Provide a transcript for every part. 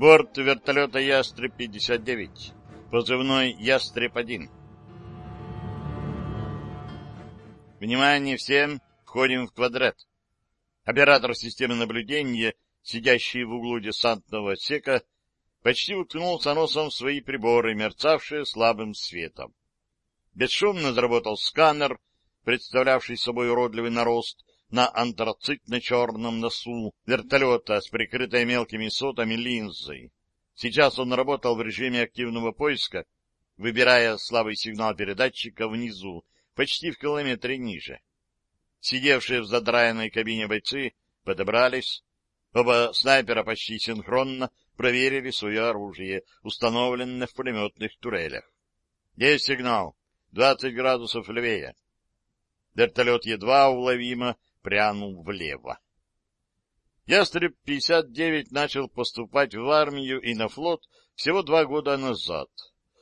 Борт вертолета «Ястреб-59», позывной «Ястреб-1». Внимание всем, входим в квадрат. Оператор системы наблюдения, сидящий в углу десантного отсека, почти уткнулся носом в свои приборы, мерцавшие слабым светом. Бесшумно заработал сканер, представлявший собой уродливый нарост на антрацитно-черном носу вертолета с прикрытой мелкими сотами линзой. Сейчас он работал в режиме активного поиска, выбирая слабый сигнал передатчика внизу, почти в километре ниже. Сидевшие в задраенной кабине бойцы подобрались. Оба снайпера почти синхронно проверили свое оружие, установленное в пулеметных турелях. Есть сигнал. 20 градусов левее. Вертолет едва уловимо прянул влево. Ястреб-59 начал поступать в армию и на флот всего два года назад.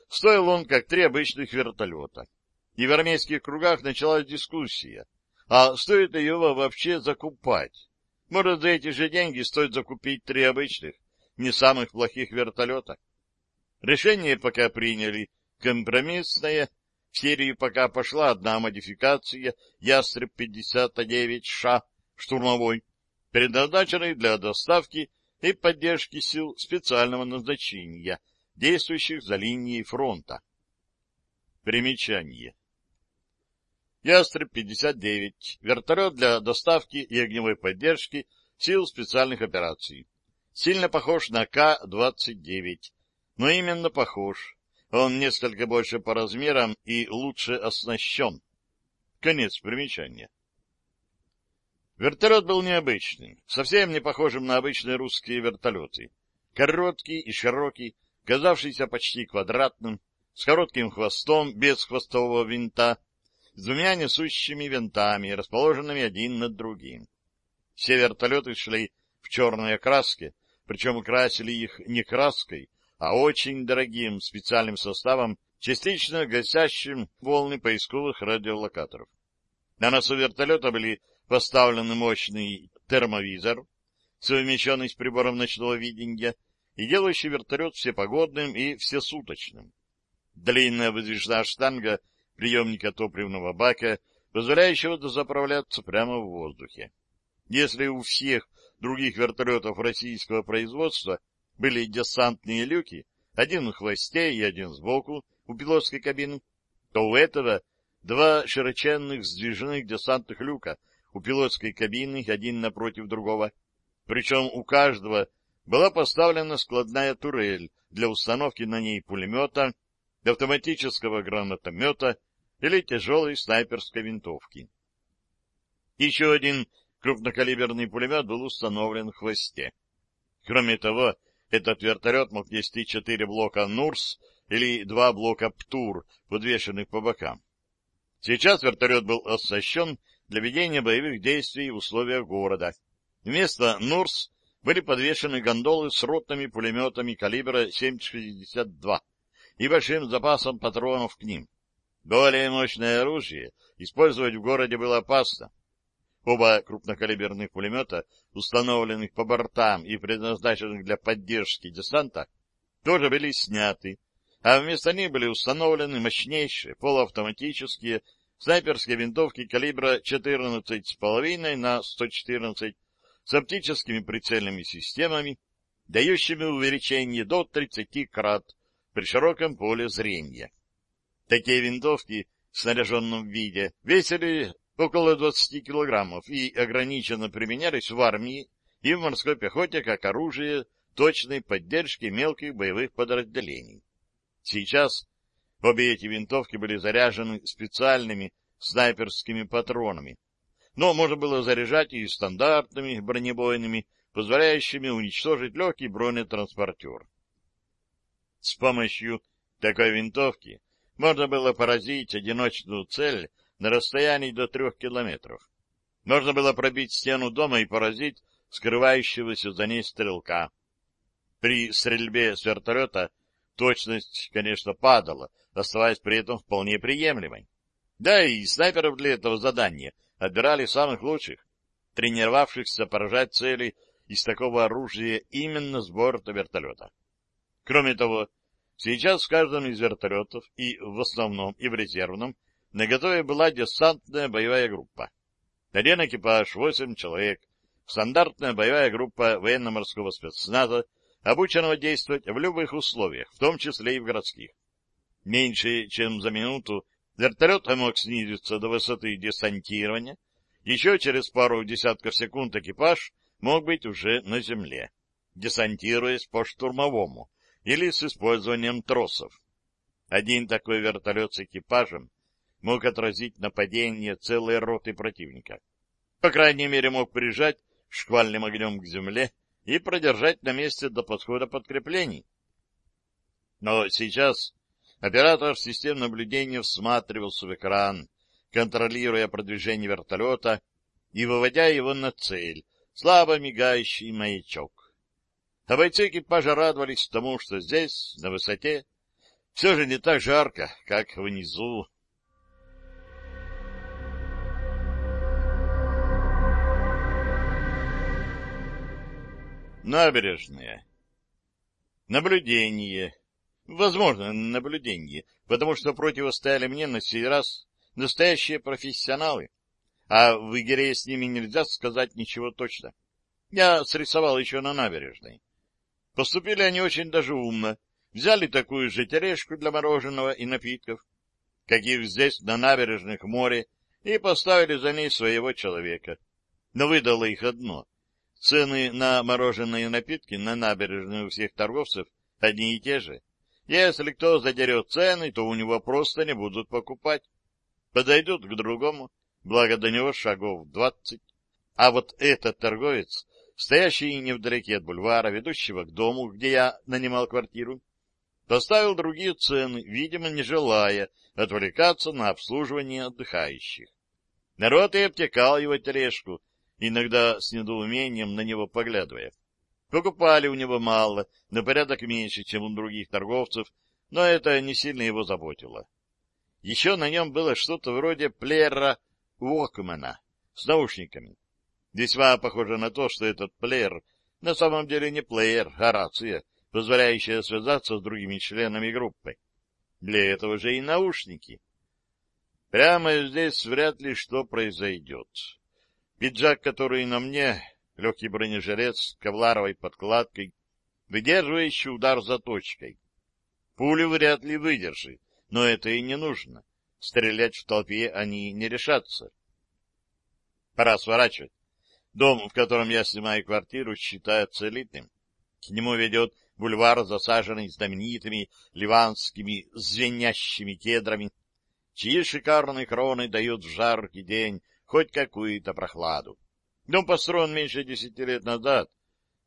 Стоил он, как три обычных вертолета. И в армейских кругах началась дискуссия, а стоит ли его вообще закупать? Может, за эти же деньги стоит закупить три обычных, не самых плохих вертолета? Решение пока приняли компромиссное, в серию пока пошла одна модификация «Ястреб-59Ш» штурмовой, предназначенный для доставки и поддержки сил специального назначения, действующих за линией фронта. Примечание. «Ястреб-59» — вертолет для доставки и огневой поддержки сил специальных операций. Сильно похож на К-29, но именно похож. Он несколько больше по размерам и лучше оснащен. Конец примечания. Вертолет был необычным, совсем не похожим на обычные русские вертолеты. Короткий и широкий, казавшийся почти квадратным, с коротким хвостом, без хвостового винта, с двумя несущими винтами, расположенными один над другим. Все вертолеты шли в черной окраске, причем красили их не краской, а очень дорогим специальным составом, частично гасящим волны поисковых радиолокаторов. На носу вертолета были поставлены мощный термовизор, совмещенный с прибором ночного видения, и делающий вертолет всепогодным и всесуточным. Длинная выдвижная штанга приемника топливного бака, позволяющего дозаправляться прямо в воздухе. Если у всех других вертолетов российского производства были десантные люки, один в хвосте и один сбоку у пилотской кабины, то у этого два широченных сдвижных десантных люка у пилотской кабины, один напротив другого. Причем у каждого была поставлена складная турель для установки на ней пулемета, автоматического гранатомета или тяжелой снайперской винтовки. Еще один крупнокалиберный пулемет был установлен в хвосте. Кроме того, этот вертолет мог нести четыре блока «Нурс» или два блока «Птур», подвешенных по бокам. Сейчас вертолет был оснащен для ведения боевых действий в условиях города. Вместо «Нурс» были подвешены гондолы с ротными пулеметами калибра 7,62 и большим запасом патронов к ним. Более мощное оружие использовать в городе было опасно, Оба крупнокалиберных пулемета, установленных по бортам и предназначенных для поддержки десанта, тоже были сняты, а вместо них были установлены мощнейшие полуавтоматические снайперские винтовки калибра 14,5 на 114 с оптическими прицельными системами, дающими увеличение до 30 крат при широком поле зрения. Такие винтовки в снаряженном виде весили около 20 килограммов и ограниченно применялись в армии и в морской пехоте как оружие точной поддержки мелких боевых подразделений. Сейчас обе эти винтовки были заряжены специальными снайперскими патронами, но можно было заряжать и стандартными бронебойными, позволяющими уничтожить легкий бронетранспортер. С помощью такой винтовки можно было поразить одиночную цель на расстоянии до трех километров. Можно было пробить стену дома и поразить скрывающегося за ней стрелка. При стрельбе с вертолета точность, конечно, падала, оставаясь при этом вполне приемлемой. Да и снайперов для этого задания отбирали самых лучших, тренировавшихся поражать цели из такого оружия именно с борта вертолета. Кроме того, сейчас в каждом из вертолетов, и в основном, и в резервном, наготове была десантная боевая группа. Один экипаж, восемь человек, стандартная боевая группа военно-морского спецназа, обученного действовать в любых условиях, в том числе и в городских. Меньше чем за минуту вертолет мог снизиться до высоты десантирования, еще через пару десятков секунд экипаж мог быть уже на земле, десантируясь по штурмовому или с использованием тросов. Один такой вертолет с экипажем мог отразить нападение целой роты противника. По крайней мере, мог прижать шквальным огнем к земле и продержать на месте до подхода подкреплений. Но сейчас оператор систем наблюдения всматривался в экран, контролируя продвижение вертолета и выводя его на цель, слабо мигающий маячок. А бойцы экипажа радовались тому, что здесь, на высоте, все же не так жарко, как внизу. Набережная. Наблюдение. Возможно, наблюдение, потому что противостояли мне на сей раз настоящие профессионалы, а в игре с ними нельзя сказать ничего точно. Я срисовал еще на набережной. Поступили они очень даже умно. Взяли такую же тележку для мороженого и напитков, каких здесь на набережных море, и поставили за ней своего человека. Но выдало их одно — Цены на мороженые напитки на набережной у всех торговцев одни и те же. Если кто задерет цены, то у него просто не будут покупать. Подойдут к другому, благо до него шагов двадцать. А вот этот торговец, стоящий невдалеке от бульвара, ведущего к дому, где я нанимал квартиру, поставил другие цены, видимо, не желая отвлекаться на обслуживание отдыхающих. Народ и обтекал его тележку, иногда с недоумением на него поглядывая. Покупали у него мало, на порядок меньше, чем у других торговцев, но это не сильно его заботило. Еще на нем было что-то вроде плеера Уокмана с наушниками. Весьма похоже на то, что этот плеер на самом деле не плеер, а рация, позволяющая связаться с другими членами группы. Для этого же и наушники. Прямо здесь вряд ли что произойдет. Пиджак, который на мне, легкий бронежилет с кевларовой подкладкой, выдерживающий удар заточкой. Пулю вряд ли выдержит, но это и не нужно. Стрелять в толпе они не решатся. Пора сворачивать. Дом, в котором я снимаю квартиру, считается элитным. К нему ведет бульвар, засаженный знаменитыми ливанскими звенящими кедрами, чьи шикарные кроны дают в жаркий день хоть какую-то прохладу. Дом построен меньше десяти лет назад.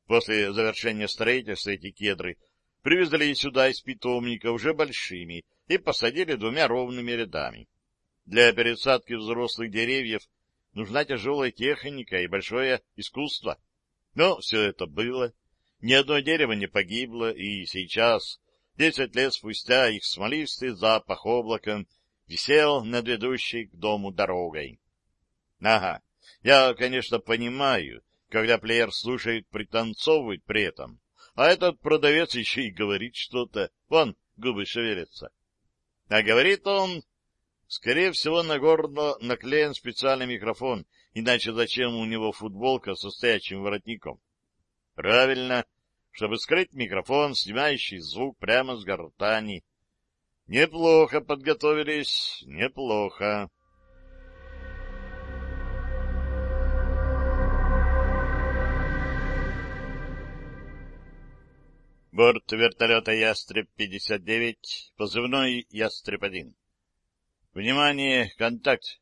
После завершения строительства эти кедры привезли сюда из питомника уже большими и посадили двумя ровными рядами. Для пересадки взрослых деревьев нужна тяжелая техника и большое искусство. Но все это было. Ни одно дерево не погибло, и сейчас, десять лет спустя, их смолистый запах облаком висел над ведущей к дому дорогой. Ага, я, конечно, понимаю, когда плеер слушает, пританцовывать при этом, а этот продавец еще и говорит что-то. Вон, губы шевелятся. А говорит он, скорее всего, на горло наклеен специальный микрофон, иначе зачем у него футболка со стоячим воротником? Правильно, чтобы скрыть микрофон, снимающий звук прямо с гортани. Неплохо подготовились, неплохо. Борт вертолета «Ястреб-59», позывной «Ястреб-1». Внимание, контакт.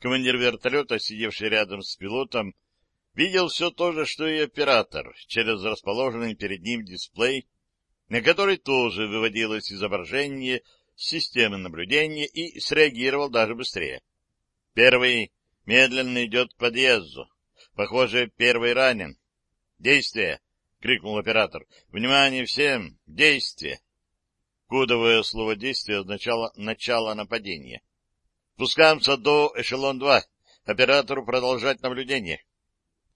Командир вертолета, сидевший рядом с пилотом, видел все то же, что и оператор, через расположенный перед ним дисплей, на который тоже выводилось изображение системы наблюдения и среагировал даже быстрее. Первый медленно идет к подъезду. Похоже, первый ранен. Действие. — крикнул оператор. — Внимание всем! Действие! Кодовое слово «действие» означало «начало нападения». Спускаемся до эшелон-2. Оператору продолжать наблюдение.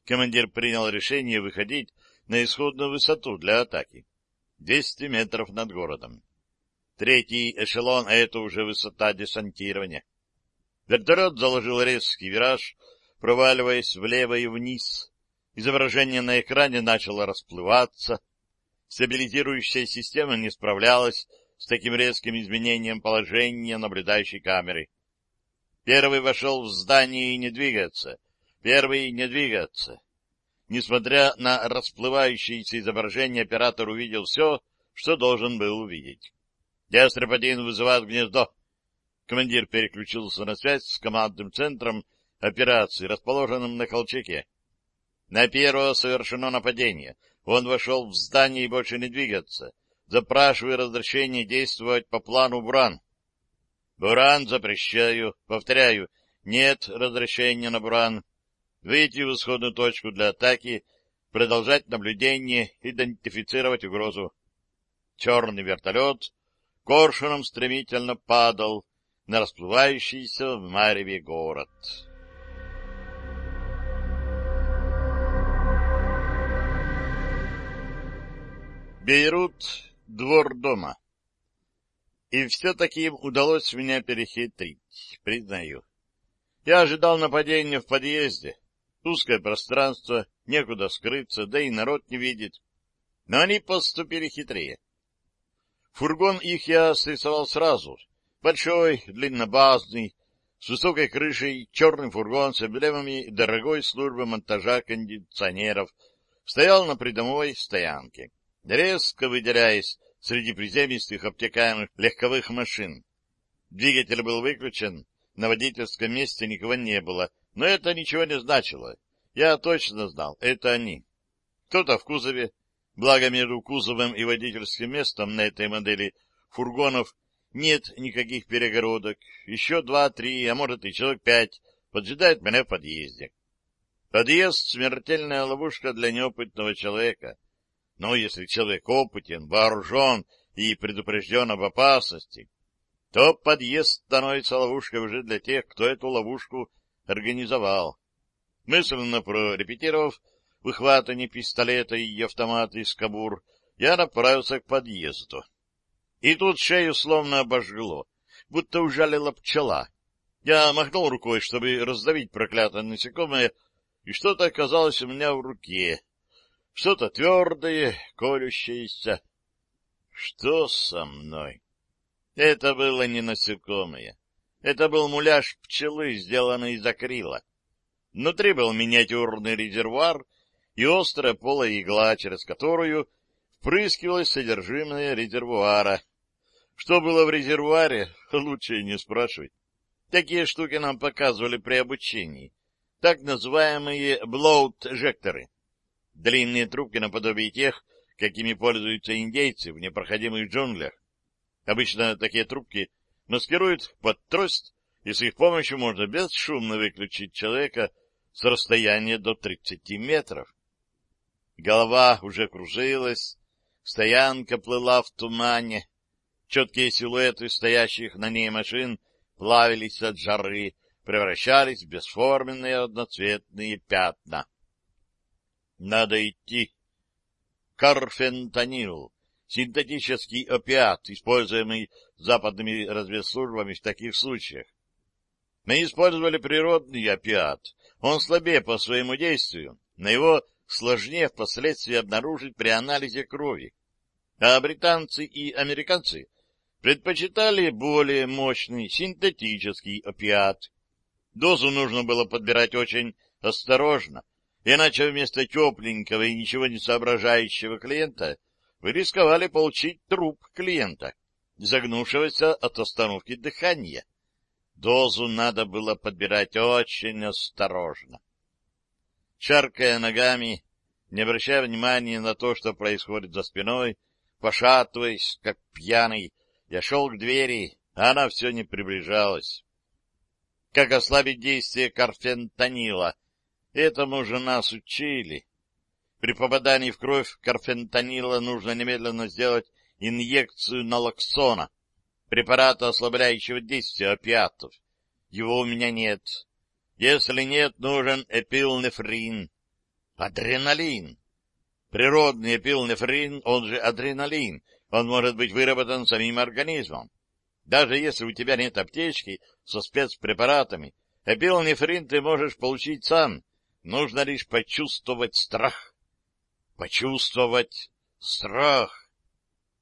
Командир принял решение выходить на исходную высоту для атаки. 200 метров над городом. Третий эшелон — это уже высота десантирования. Вертолет заложил резкий вираж, проваливаясь влево и вниз. Изображение на экране начало расплываться. Стабилизирующая система не справлялась с таким резким изменением положения наблюдающей камеры. Первый вошел в здание и не двигается. Первый не двигаться. Несмотря на расплывающееся изображение, оператор увидел все, что должен был увидеть. «Ястреб-1 вызывает гнездо». Командир переключился на связь с командным центром операции, расположенным на Колчаке. На первого совершено нападение. Он вошел в здание и больше не двигаться. Запрашиваю разрешение действовать по плану Буран. Буран запрещаю. Повторяю, нет разрешения на Буран выйти в исходную точку для атаки, продолжать наблюдение, идентифицировать угрозу. Черный вертолет коршуном стремительно падал на расплывающийся в мареве город. Бейрут, двор дома. И все-таки им удалось меня перехитрить, признаю. Я ожидал нападения в подъезде, Узкое пространство, некуда скрыться, да и народ не видит. Но они поступили хитрее. Фургон их я срисовал сразу. Большой, длиннобазный, с высокой крышей, черный фургон с эмблемами дорогой службы монтажа кондиционеров стоял на придомовой стоянке, резко выделяясь среди приземистых обтекаемых легковых машин. Двигатель был выключен, на водительском месте никого не было, но это ничего не значило. Я точно знал, это они. Кто-то в кузове, благо между кузовом и водительским местом на этой модели фургонов нет никаких перегородок. Еще два-три, а может и человек пять поджидает меня в подъезде. Подъезд — смертельная ловушка для неопытного человека. Но если человек опытен, вооружен и предупрежден об опасности, то подъезд становится ловушкой уже для тех, кто эту ловушку организовал. Мысленно прорепетировав выхватывание пистолета и автомата из кабур, я направился к подъезду. И тут шею словно обожгло, будто ужалила пчела. Я махнул рукой, чтобы раздавить проклятое насекомое, и что-то оказалось у меня в руке. Что-то твердое, колющееся. Что со мной? Это было не насекомое. Это был муляж пчелы, сделанный из акрила. Внутри был миниатюрный резервуар и острая полая игла, через которую впрыскивалось содержимое резервуара. Что было в резервуаре, лучше не спрашивать. Такие штуки нам показывали при обучении. Так называемые блоут-жекторы. Длинные трубки наподобие тех, какими пользуются индейцы в непроходимых джунглях. Обычно такие трубки маскируют под трость, и с их помощью можно бесшумно выключить человека с расстояния до 30 метров. Голова уже кружилась, стоянка плыла в тумане, четкие силуэты стоящих на ней машин плавились от жары, превращались в бесформенные одноцветные пятна. Надо идти. Карфентанил синтетический опиат, используемый западными разведслужбами в таких случаях. Мы использовали природный опиат. Он слабее по своему действию, но его сложнее впоследствии обнаружить при анализе крови. А британцы и американцы предпочитали более мощный синтетический опиат. Дозу нужно было подбирать очень осторожно, иначе вместо тепленького и ничего не соображающего клиента — вы рисковали получить труп клиента, загнувшегося от остановки дыхания. Дозу надо было подбирать очень осторожно. Шаркая ногами, не обращая внимания на то, что происходит за спиной, пошатываясь, как пьяный, я шел к двери, а она все не приближалась. Как ослабить действие карфентанила? Этому же нас учили. При попадании в кровь карфентанила нужно немедленно сделать инъекцию налоксона, препарата, ослабляющего действие опиатов. Его у меня нет. Если нет, нужен эпилнефрин. Адреналин. Природный эпилнефрин, он же адреналин, он может быть выработан самим организмом. Даже если у тебя нет аптечки со спецпрепаратами, эпилнефрин ты можешь получить сам. Нужно лишь почувствовать страх. Почувствовать страх.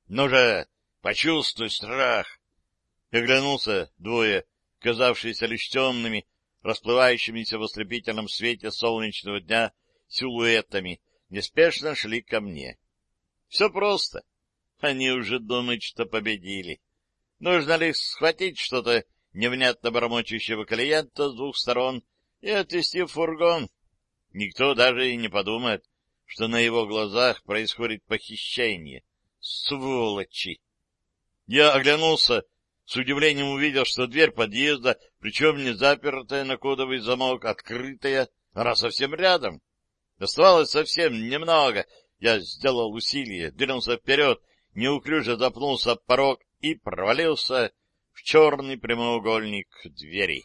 Ну же, почувствуй страх. Оглянулся двое, казавшиеся лишь темными, расплывающимися в ослепительном свете солнечного дня силуэтами, неспешно шли ко мне. Все просто. Они уже думают, что победили. Нужно лишь схватить что-то невнятно бормочущего клиента с двух сторон и отвезти в фургон. Никто даже и не подумает, что на его глазах происходит похищение. Сволочи! Я оглянулся, с удивлением увидел, что дверь подъезда, причем не запертая на кодовый замок, открытая, она совсем рядом. Оставалось совсем немного. Я сделал усилие, двинулся вперед, неуклюже запнулся об порог и провалился в черный прямоугольник двери.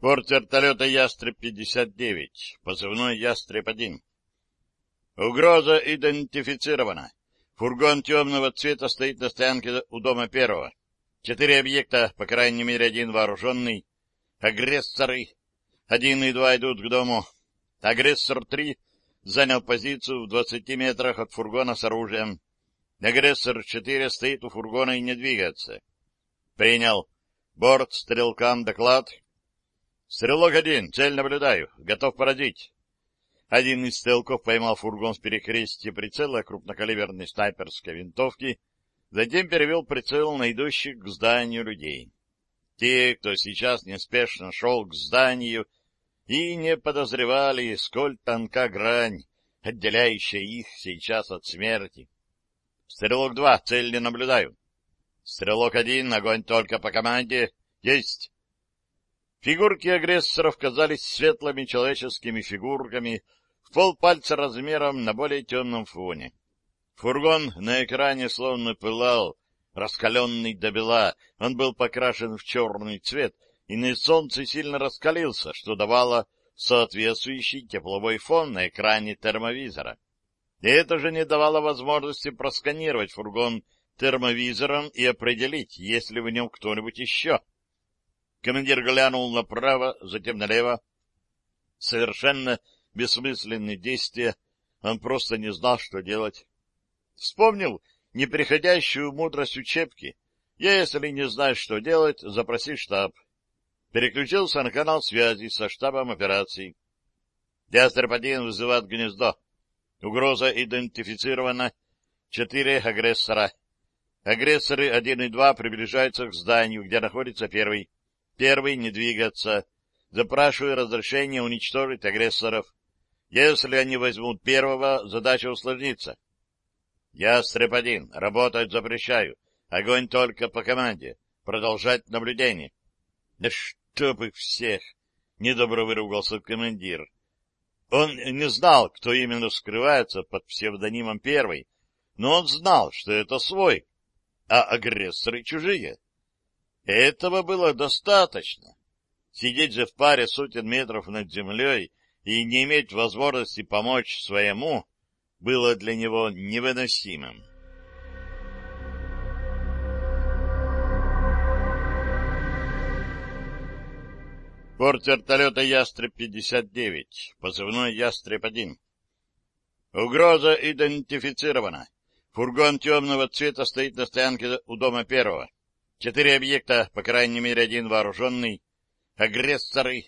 Борт вертолета «Ястреб-59», позывной «Ястреб-1». Угроза идентифицирована. Фургон темного цвета стоит на стоянке у дома первого. Четыре объекта, по крайней мере один вооруженный. Агрессоры. Один и два идут к дому. Агрессор-3 занял позицию в двадцати метрах от фургона с оружием. Агрессор-4 стоит у фургона и не двигается. Принял. Борт, стрелкам, доклад. Стрелок-1, цель наблюдаю, готов поразить. Один из стрелков поймал фургон с перекрестия прицела крупнокалиберной снайперской винтовки Затем перевел прицел на идущих к зданию людей. Те, кто сейчас неспешно шел к зданию, и не подозревали, сколь тонка грань, отделяющая их сейчас от смерти. Стрелок два, цель не наблюдаю. Стрелок один, огонь только по команде. Есть. Фигурки агрессоров казались светлыми человеческими фигурками в полпальца размером на более темном фоне. Фургон на экране словно пылал, раскаленный до бела. Он был покрашен в черный цвет и на солнце сильно раскалился, что давало соответствующий тепловой фон на экране термовизора. И это же не давало возможности просканировать фургон термовизором и определить, есть ли в нем кто-нибудь еще. Командир глянул направо, затем налево. Совершенно бессмысленные действия. Он просто не знал, что делать. Вспомнил неприходящую мудрость учебки. Если не знаешь, что делать, запроси штаб. Переключился на канал связи со штабом операций. Ястреб-1 вызывает гнездо. Угроза идентифицирована. Четыре агрессора. Агрессоры 1 и 2 приближаются к зданию, где находится первый. Первый не двигаться. Запрашиваю разрешение уничтожить агрессоров. Если они возьмут первого, задача усложнится. Ястреб-1, работать запрещаю. Огонь только по команде. Продолжать наблюдение. Да чтоб их всех! Недобро выругался командир. Он не знал, кто именно скрывается под псевдонимом первый, но он знал, что это свой, а агрессоры чужие. Этого было достаточно. Сидеть же в паре сотен метров над землей и не иметь возможности помочь своему было для него невыносимым. Порт вертолета «Ястреб-59», позывной «Ястреб-1». Угроза идентифицирована. Фургон темного цвета стоит на стоянке у дома первого. Четыре объекта, по крайней мере один вооруженный. Агрессоры.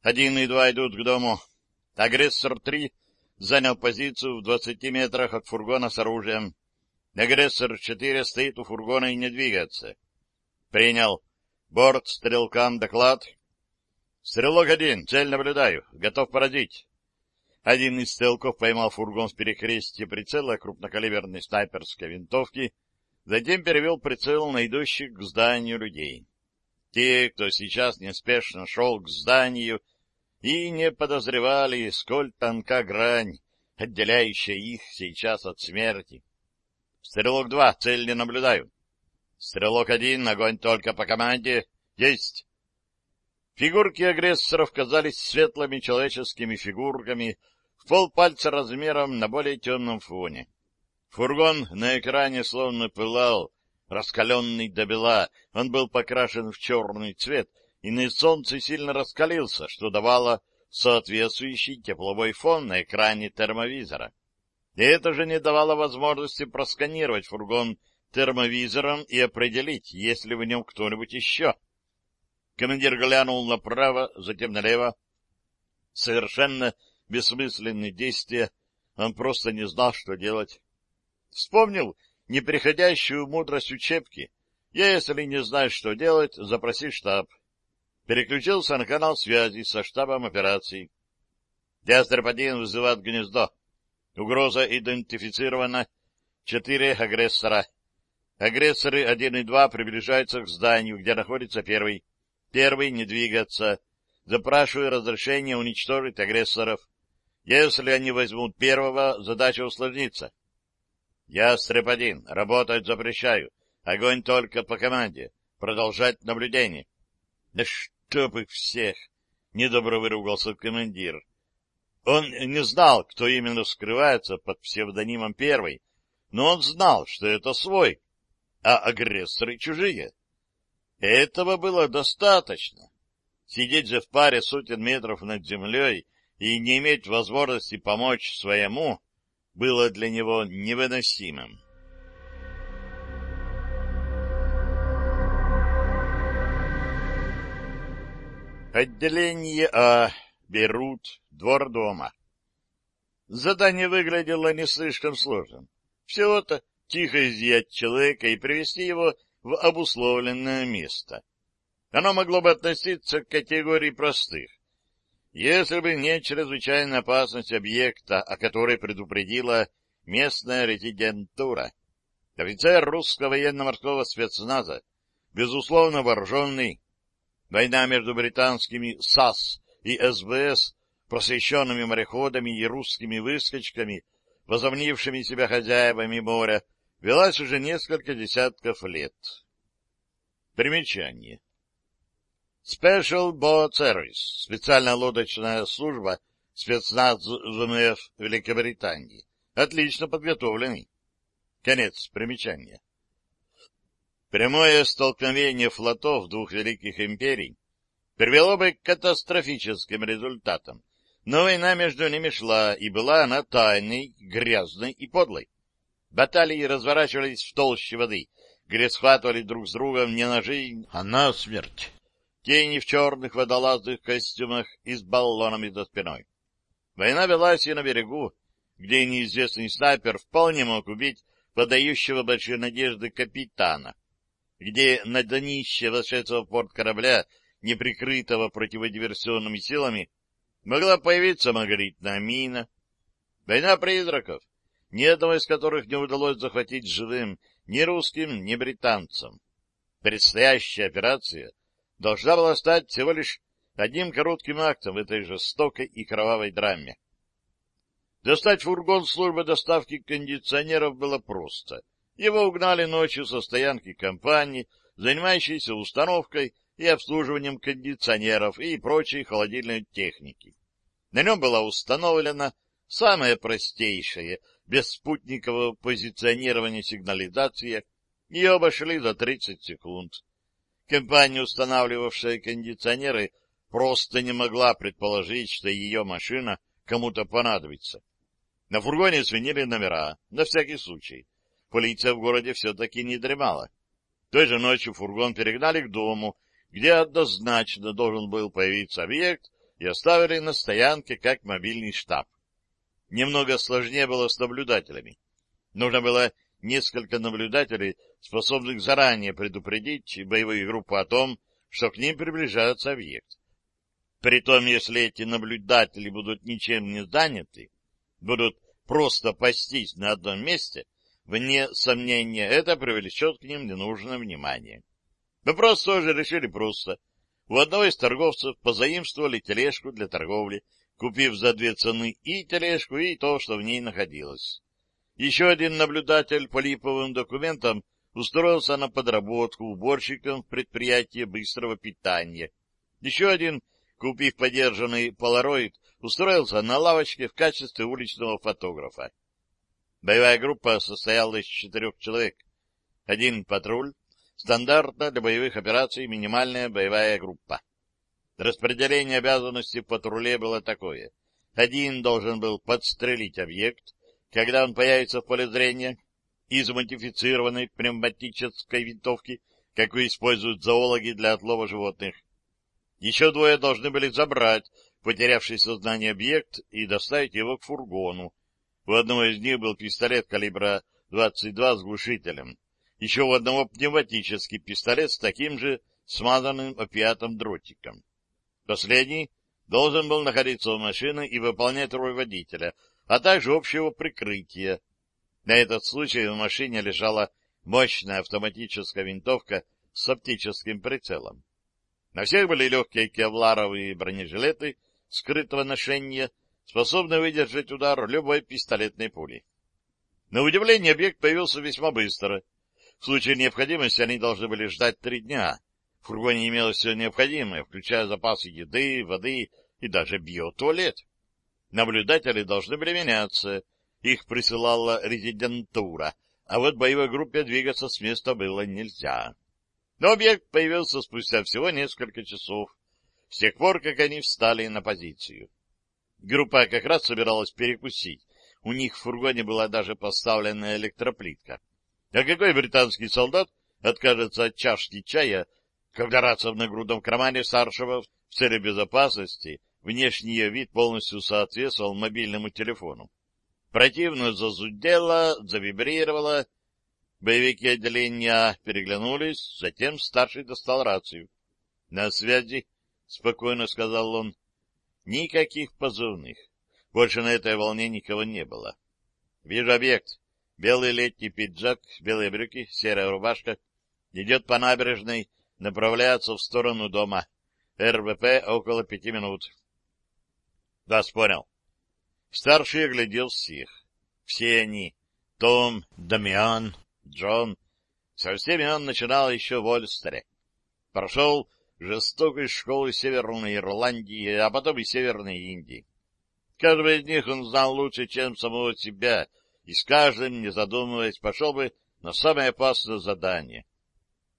Один и два идут к дому. Агрессор-3 занял позицию в двадцати метрах от фургона с оружием. Агрессор-4 стоит у фургона и не двигается. Принял. Борт, стрелкам, доклад. Стрелок-1, цель наблюдаю, готов поразить. Один из стрелков поймал фургон с перекрестия прицела крупнокалиберной снайперской винтовки, затем перевел прицел на идущих к зданию людей. Те, кто сейчас неспешно шел к зданию, и не подозревали, сколь тонка грань, отделяющая их сейчас от смерти. Стрелок-2, цель не наблюдаю. Стрелок один, огонь только по команде. Есть. Фигурки агрессоров казались светлыми человеческими фигурками в полпальца размером на более темном фоне. Фургон на экране словно пылал, раскаленный до бела. Он был покрашен в черный цвет и на солнце сильно раскалился, что давало соответствующий тепловой фон на экране термовизора. И это же не давало возможности просканировать фургон термовизором и определить, есть ли в нем кто-нибудь еще. Командир глянул направо, затем налево. Совершенно бессмысленные действия, он просто не знал, что делать. Вспомнил неприходящую мудрость учебки. Если не знаешь, что делать, запроси штаб. Переключился на канал связи со штабом операций. Ястреб-1 вызывает гнездо. Угроза идентифицирована. Четыре агрессора. Агрессоры 1 и 2 приближаются к зданию, где находится первый. Первый не двигаться. Запрашиваю разрешение уничтожить агрессоров. Если они возьмут первого, задача усложнится. Ястреб-1, работать запрещаю. Огонь только по команде. Продолжать наблюдение. Да чтоб их всех! Недобро выругался командир. Он не знал, кто именно скрывается под псевдонимом первый, но он знал, что это свой, а агрессоры чужие. Этого было достаточно. Сидеть же в паре сотен метров над землей и не иметь возможности помочь своему было для него невыносимым. Отделение А. Берут. Двор дома. Задание выглядело не слишком сложным. Всего-то тихо изъять человека и привести его в обусловленное место. Оно могло бы относиться к категории простых. Если бы не чрезвычайная опасность объекта, о которой предупредила местная резидентура. Офицер русского военно-морского спецназа, безусловно вооруженный, война между британскими САС и СБС, просвещенными мореходами и русскими выскочками, возомнившими себя хозяевами моря, велась уже несколько десятков лет. Примечание. Special Boat Service, специальная лодочная служба спецназ ВМФ Великобритании, отлично подготовленный. Конец примечания. Прямое столкновение флотов двух великих империй привело бы к катастрофическим результатам, но война между ними шла, и была она тайной, грязной и подлой. Баталии разворачивались в толще воды, где схватывали друг с другом не на жизнь, а на смерть тени в черных водолазных костюмах и с баллонами за спиной. Война велась и на берегу, где неизвестный снайпер вполне мог убить подающего большие надежды капитана, где на днище вошедшего в порт корабля, неприкрытого противодиверсионными силами, могла появиться магритная мина. Война призраков, ни одного из которых не удалось захватить живым ни русским, ни британцам. Предстоящая операция — должна была стать всего лишь одним коротким актом в этой жестокой и кровавой драме. Достать фургон службы доставки кондиционеров было просто. Его угнали ночью со стоянки компании, занимающейся установкой и обслуживанием кондиционеров и прочей холодильной техники. На нем была установлена самая простейшая, без спутникового позиционирования сигнализация, ее обошли за 30 секунд. Компания, устанавливавшая кондиционеры, просто не могла предположить, что ее машина кому-то понадобится. На фургоне свинили номера, на всякий случай. Полиция в городе все-таки не дремала. Той же ночью фургон перегнали к дому, где однозначно должен был появиться объект, и оставили на стоянке как мобильный штаб. Немного сложнее было с наблюдателями. Нужно было несколько наблюдателей, способных заранее предупредить боевую группу о том, что к ним приближается объект. Притом, если эти наблюдатели будут ничем не заняты, будут просто пастись на одном месте, вне сомнения, это привлечет к ним ненужное внимание. Вопрос тоже решили просто. У одного из торговцев позаимствовали тележку для торговли, купив за две цены и тележку, и то, что в ней находилось. Еще один наблюдатель по липовым документам устроился на подработку уборщиком в предприятии быстрого питания. Еще один, купив подержанный полароид, устроился на лавочке в качестве уличного фотографа. Боевая группа состояла из четырех человек. Один патруль, стандартно для боевых операций минимальная боевая группа. Распределение обязанностей в патруле было такое. Один должен был подстрелить объект, когда он появится в поле зрения, из модифицированной пневматической винтовки, какую используют зоологи для отлова животных. Еще двое должны были забрать потерявший сознание объект и доставить его к фургону. У одного из них был пистолет калибра 22 с глушителем. Еще у одного пневматический пистолет с таким же смазанным опиатом дротиком. Последний должен был находиться у машины и выполнять роль водителя, а также общего прикрытия. На этот случай в машине лежала мощная автоматическая винтовка с оптическим прицелом. На всех были легкие кевларовые бронежилеты скрытого ношения, способные выдержать удар любой пистолетной пули. На удивление, объект появился весьма быстро. В случае необходимости они должны были ждать три дня. В фургоне имелось все необходимое, включая запасы еды, воды и даже биотуалет. Наблюдатели должны были меняться, их присылала резидентура, а вот боевой группе двигаться с места было нельзя. Но объект появился спустя всего несколько часов, с тех пор, как они встали на позицию. Группа как раз собиралась перекусить. У них в фургоне была даже поставлена электроплитка. А какой британский солдат откажется от чашки чая, когда рация в нагрудном кармане старшего в цели безопасности внешний вид полностью соответствовал мобильному телефону? Противно зазудело, завибрировало, Боевики отделения переглянулись, затем старший достал рацию. — На связи, — спокойно сказал он. — Никаких позывных. Больше на этой волне никого не было. — Вижу объект. Белый летний пиджак, белые брюки, серая рубашка. Идет по набережной, направляется в сторону дома. РВП около пяти минут. — Да, понял. Старший оглядел всех. Все они — Том, Дамиан, Джон. Со всеми он начинал еще в Ольстере. Прошел жестокой школы Северной Ирландии, а потом и Северной Индии. Каждого из них он знал лучше, чем самого себя, и с каждым, не задумываясь, пошел бы на самое опасное задание.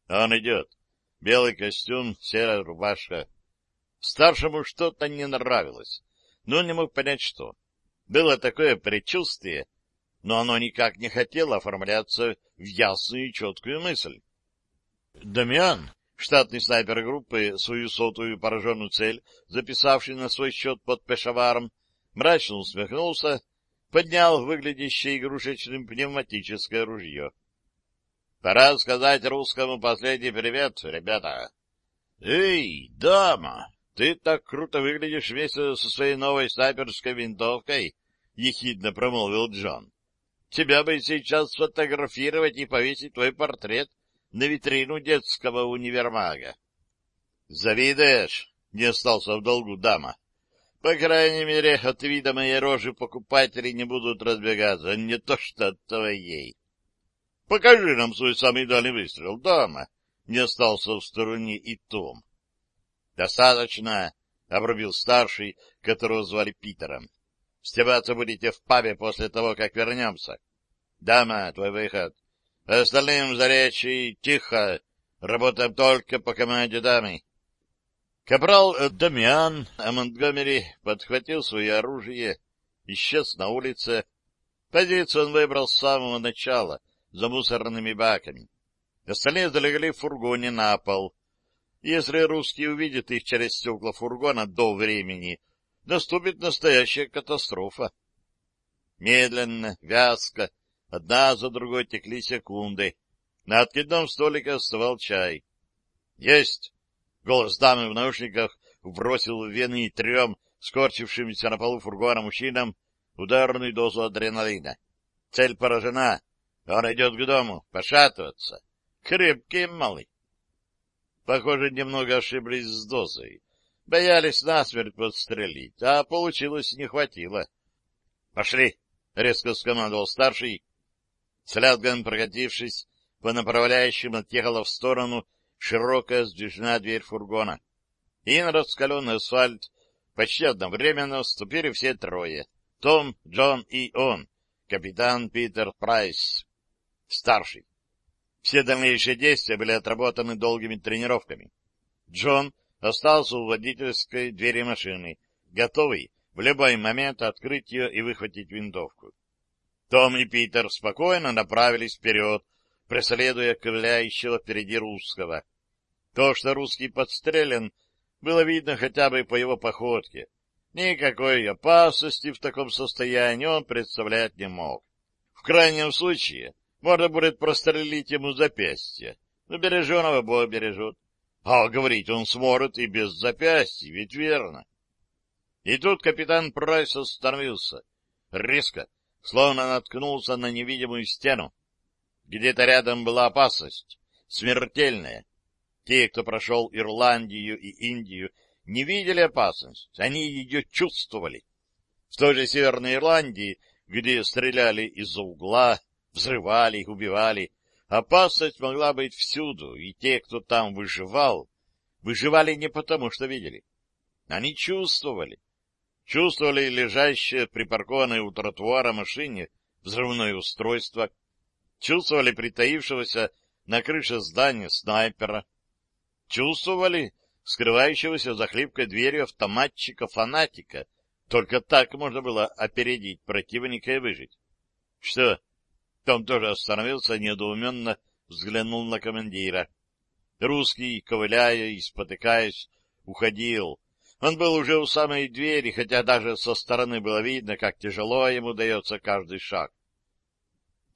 Он идет. Белый костюм, серая рубашка. Старшему что-то не нравилось, но он не мог понять, что. Было такое предчувствие, но оно никак не хотело оформляться в ясную и четкую мысль. Дамиан, штатный снайпер группы, свою сотую пораженную цель, записавший на свой счет под Пешаваром, мрачно усмехнулся, поднял выглядящее игрушечным пневматическое ружье. — Пора сказать русскому последний привет, ребята. — Эй, дама, ты так круто выглядишь вместе со своей новой снайперской винтовкой, — ехидно промолвил Джон. Тебя бы сейчас сфотографировать и повесить твой портрет на витрину детского универмага. — Завидуешь? — не остался в долгу дама. — По крайней мере, от вида моей рожи покупатели не будут разбегаться, не то что от твоей. — Покажи нам свой самый дальний выстрел, дама. Не остался в стороне и Том. — Достаточно, — обрубил старший, которого звали Питером. Стебаться будете в пабе после того, как вернемся. Дама, твой выход. Остальным за речи тихо. Работаем только по команде дамы. Капрал Дамиан а Монтгомери подхватил свое оружие, исчез на улице. Позицию он выбрал с самого начала, за мусорными баками. Остальные залегли в фургоне на пол. Если русские увидят их через стекла фургона до времени, наступит настоящая катастрофа. Медленно, вязко, одна за другой текли секунды. На откидном столике оставал чай. «Есть!» — голос дамы в наушниках вбросил в вены трем скорчившимся на полу фургона мужчинам ударную дозу адреналина. Цель поражена. Он идет к дому. Пошатываться. Крепкий малый. Похоже, немного ошиблись с дозой. Боялись насмерть подстрелить, а получилось не хватило. — Пошли! — резко скомандовал старший. С лязгом прокатившись по направляющим отъехала в сторону широкая сдвижная дверь фургона. И на раскаленный асфальт почти одновременно вступили все трое. Том, Джон и он, капитан Питер Прайс, старший. Все дальнейшие действия были отработаны долгими тренировками. Джон остался у водительской двери машины, готовый в любой момент открыть ее и выхватить винтовку. Том и Питер спокойно направились вперед, преследуя ковыляющего впереди русского. То, что русский подстрелен, было видно хотя бы по его походке. Никакой опасности в таком состоянии он представлять не мог. В крайнем случае, можно будет прострелить ему запястье. Но береженого Бог бережет. А говорить он сможет и без запястья, ведь верно. И тут капитан Прайс остановился. Резко, словно наткнулся на невидимую стену. Где-то рядом была опасность, смертельная. Те, кто прошел Ирландию и Индию, не видели опасность, они ее чувствовали. В той же Северной Ирландии, где стреляли из-за угла, взрывали, убивали, опасность могла быть всюду, и те, кто там выживал, выживали не потому, что видели. Они чувствовали. Чувствовали лежащее припаркованное у тротуара машине взрывное устройство, чувствовали притаившегося на крыше здания снайпера, чувствовали скрывающегося за хлипкой дверью автоматчика-фанатика. Только так можно было опередить противника и выжить. — Что? Том тоже остановился, недоуменно взглянул на командира. Русский, ковыляя и спотыкаясь, уходил. Он был уже у самой двери, хотя даже со стороны было видно, как тяжело ему дается каждый шаг.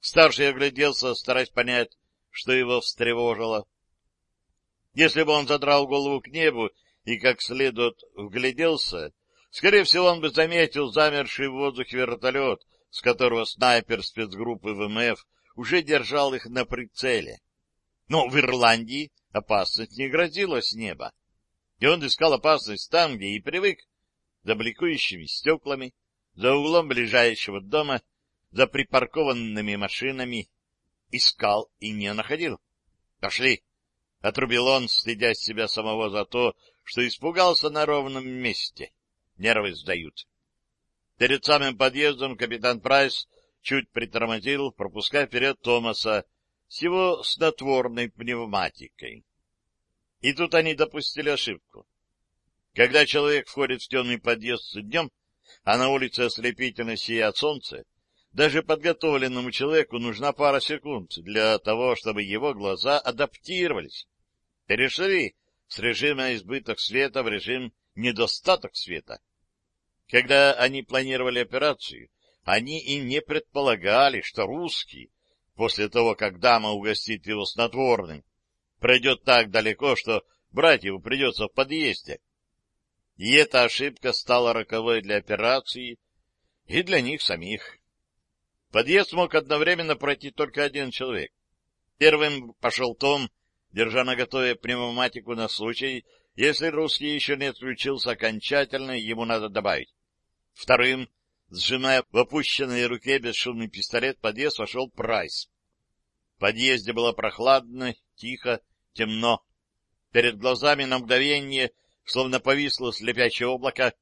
Старший огляделся, стараясь понять, что его встревожило. Если бы он задрал голову к небу и как следует вгляделся, скорее всего, он бы заметил замерший в воздухе вертолет, с которого снайпер спецгруппы ВМФ уже держал их на прицеле. Но в Ирландии опасность не грозила с неба, и он искал опасность там, где и привык, за бликующими стеклами, за углом ближайшего дома, за припаркованными машинами. Искал и не находил. Пошли. Отрубил он, стыдя себя самого за то, что испугался на ровном месте. Нервы сдают. Перед самым подъездом капитан Прайс чуть притормозил, пропуская вперед Томаса с его снотворной пневматикой. И тут они допустили ошибку. Когда человек входит в темный подъезд днем, а на улице ослепительно сияет солнце, даже подготовленному человеку нужна пара секунд для того, чтобы его глаза адаптировались перешли с режима избыток света в режим недостаток света. Когда они планировали операцию, они и не предполагали, что русский, после того, как дама угостит его снотворным, пройдет так далеко, что брать его придется в подъезде. И эта ошибка стала роковой для операции и для них самих. Подъезд мог одновременно пройти только один человек. Первым пошел Том, держа наготове пневматику на случай, если русский еще не отключился окончательно, ему надо добавить. Вторым, сжимая в опущенной руке бесшумный пистолет, подъезд вошел Прайс. В подъезде было прохладно, тихо, темно. Перед глазами на мгновение словно повисло слепящее облако.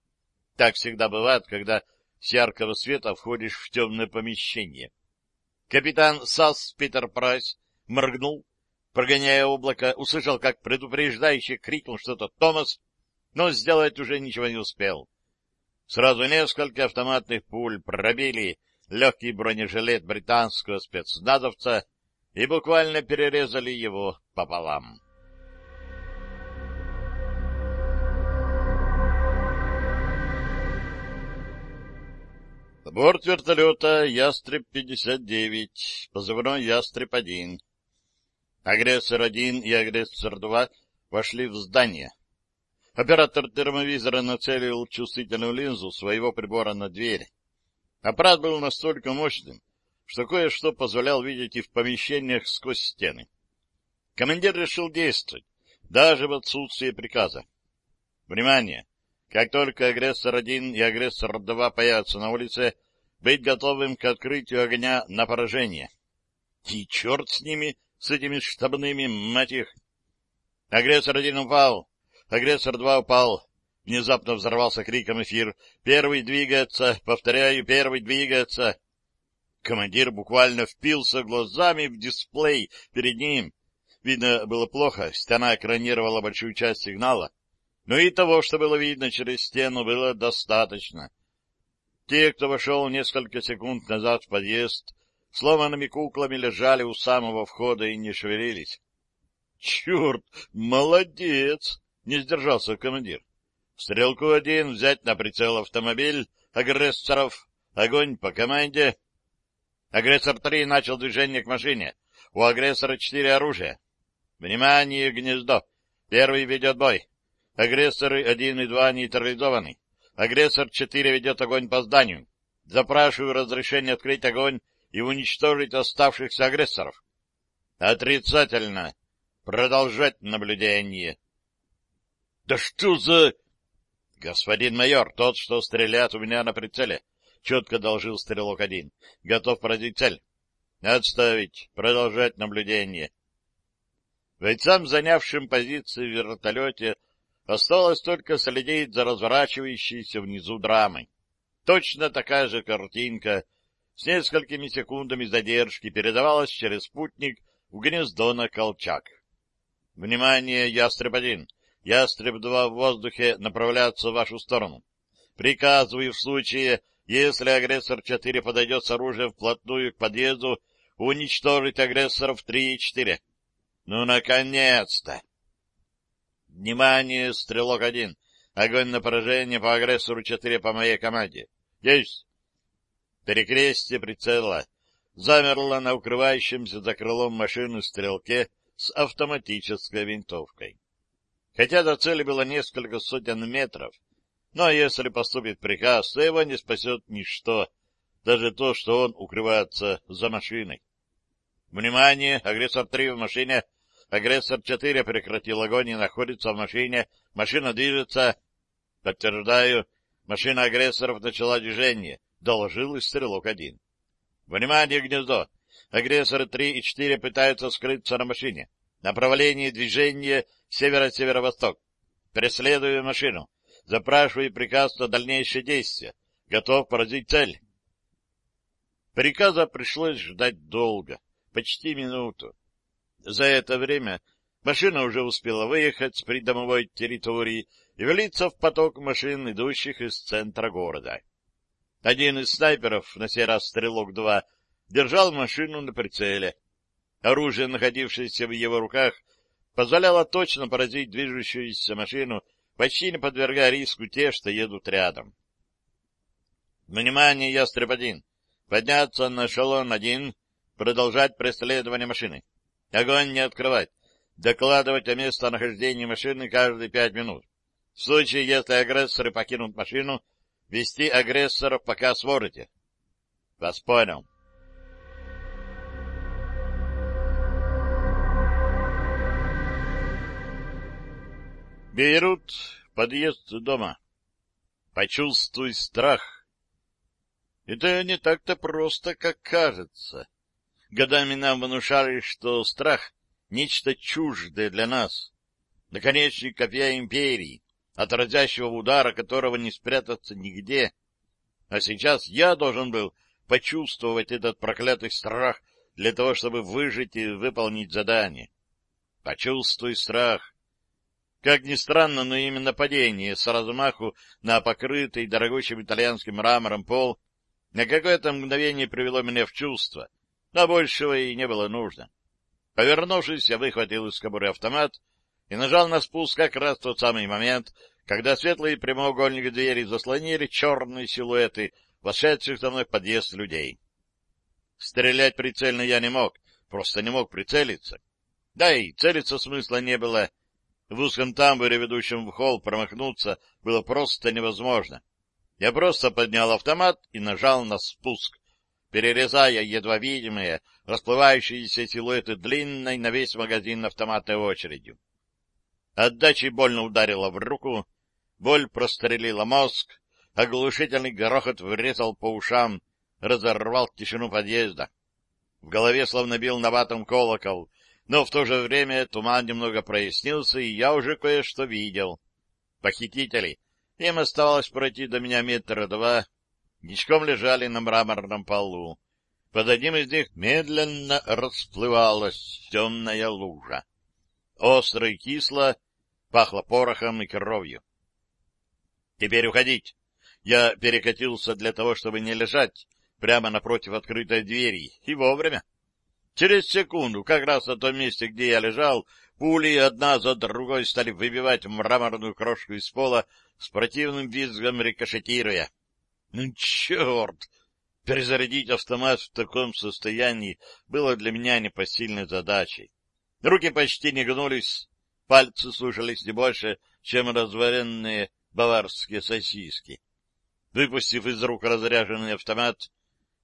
Так всегда бывает, когда с яркого света входишь в темное помещение. Капитан САС Питер Прайс моргнул, Прогоняя облако, услышал, как предупреждающе крикнул что-то Томас, но сделать уже ничего не успел. Сразу несколько автоматных пуль пробили легкий бронежилет британского спецназовца и буквально перерезали его пополам. Борт вертолета «Ястреб-59», позывной «Ястреб-1». Агрессор-1 и агрессор-2 вошли в здание. Оператор термовизора нацелил чувствительную линзу своего прибора на дверь. Аппарат был настолько мощным, что кое-что позволял видеть и в помещениях сквозь стены. Командир решил действовать, даже в отсутствие приказа. Внимание! Как только агрессор-1 и агрессор-2 появятся на улице, быть готовым к открытию огня на поражение. И черт с ними, с этими штабными, мать их. Агрессор один упал, агрессор два упал. Внезапно взорвался криком эфир. Первый двигается, повторяю, первый двигается. Командир буквально впился глазами в дисплей перед ним. Видно было плохо, стена экранировала большую часть сигнала. Но и того, что было видно через стену, было достаточно. Те, кто вошел несколько секунд назад в подъезд, сломанными куклами лежали у самого входа и не шевелились. — Черт, молодец! — не сдержался командир. — Стрелку один взять на прицел автомобиль агрессоров. Огонь по команде. Агрессор три начал движение к машине. У агрессора четыре оружия. Внимание, гнездо. Первый ведет бой. Агрессоры один и два нейтрализованы. Агрессор четыре ведет огонь по зданию. Запрашиваю разрешение открыть огонь и уничтожить оставшихся агрессоров. Отрицательно. Продолжать наблюдение. Да что за... Господин майор, тот, что стреляет у меня на прицеле, четко должил стрелок один. Готов поразить цель. Отставить. Продолжать наблюдение. Бойцам, занявшим позиции в вертолете, осталось только следить за разворачивающейся внизу драмой. Точно такая же картинка с несколькими секундами задержки передавалась через спутник в гнездо на Колчак. Внимание, Ястреб-1! Ястреб-2 в воздухе направляться в вашу сторону. Приказываю в случае, если агрессор-4 подойдет с оружием вплотную к подъезду, уничтожить агрессоров 3 и 4. Ну, наконец-то! Внимание, стрелок-1! Огонь на поражение по агрессору 4 по моей команде. Есть! Перекрестие прицела замерло на укрывающемся за крылом машины стрелке с автоматической винтовкой. Хотя до цели было несколько сотен метров, но если поступит приказ, то его не спасет ничто, даже то, что он укрывается за машиной. Внимание! Агрессор 3 в машине. Агрессор 4 прекратил огонь и находится в машине. Машина движется. Подтверждаю. Машина агрессоров начала движение доложил и стрелок один. «Внимание, гнездо! Агрессоры 3 и 4 пытаются скрыться на машине. Направление движения северо-северо-восток. Преследую машину. Запрашиваю приказ на дальнейшее действие. Готов поразить цель». Приказа пришлось ждать долго, почти минуту. За это время машина уже успела выехать с придомовой территории и влиться в поток машин, идущих из центра города. Один из снайперов, на сей раз стрелок-2, держал машину на прицеле. Оружие, находившееся в его руках, позволяло точно поразить движущуюся машину, почти не подвергая риску те, что едут рядом. Внимание, Ястреб-1! Подняться на эшелон-1, продолжать преследование машины. Огонь не открывать. Докладывать о местонахождении машины каждые пять минут. В случае, если агрессоры покинут машину, Вести агрессоров пока сможете. Вас понял. Бейрут, подъезд дома. Почувствуй страх. Это не так-то просто, как кажется. Годами нам внушали, что страх — нечто чуждое для нас. Наконечник копья империи, от разящего удара которого не спрятаться нигде. А сейчас я должен был почувствовать этот проклятый страх для того, чтобы выжить и выполнить задание. Почувствуй страх. Как ни странно, но именно падение с размаху на покрытый дорогущим итальянским мрамором пол на какое-то мгновение привело меня в чувство, но большего и не было нужно. Повернувшись, я выхватил из кобуры автомат и нажал на спуск как раз в тот самый момент, когда светлые прямоугольники двери заслонили черные силуэты вошедших за мной в подъезд людей. Стрелять прицельно я не мог, просто не мог прицелиться. Да и целиться смысла не было. В узком тамбуре, ведущем в холл, промахнуться было просто невозможно. Я просто поднял автомат и нажал на спуск, перерезая едва видимые, расплывающиеся силуэты длинной на весь магазин автоматной очередью. Отдача больно ударила в руку, Боль прострелила мозг, оглушительный грохот врезал по ушам, разорвал тишину подъезда. В голове словно бил на ватом колокол. Но в то же время туман немного прояснился, и я уже кое-что видел. Похитители. Им оставалось пройти до меня метра два. Ничком лежали на мраморном полу. Под одним из них медленно расплывалась темная лужа. Остро и кисло пахло порохом и кровью. Теперь уходить. Я перекатился для того, чтобы не лежать прямо напротив открытой двери, и вовремя. Через секунду, как раз на том месте, где я лежал, пули одна за другой стали выбивать мраморную крошку из пола с противным визгом рикошетируя. Ну, черт! Перезарядить автомат в таком состоянии было для меня непосильной задачей. Руки почти не гнулись, пальцы слушались не больше, чем разваренные баварские сосиски. Выпустив из рук разряженный автомат,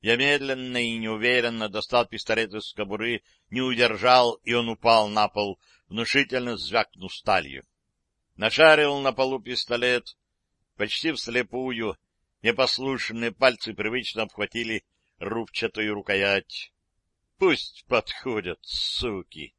я медленно и неуверенно достал пистолет из кобуры, не удержал, и он упал на пол, внушительно звякнув сталью. Нашарил на полу пистолет, почти вслепую, непослушные пальцы привычно обхватили рубчатую рукоять. Пусть подходят, суки!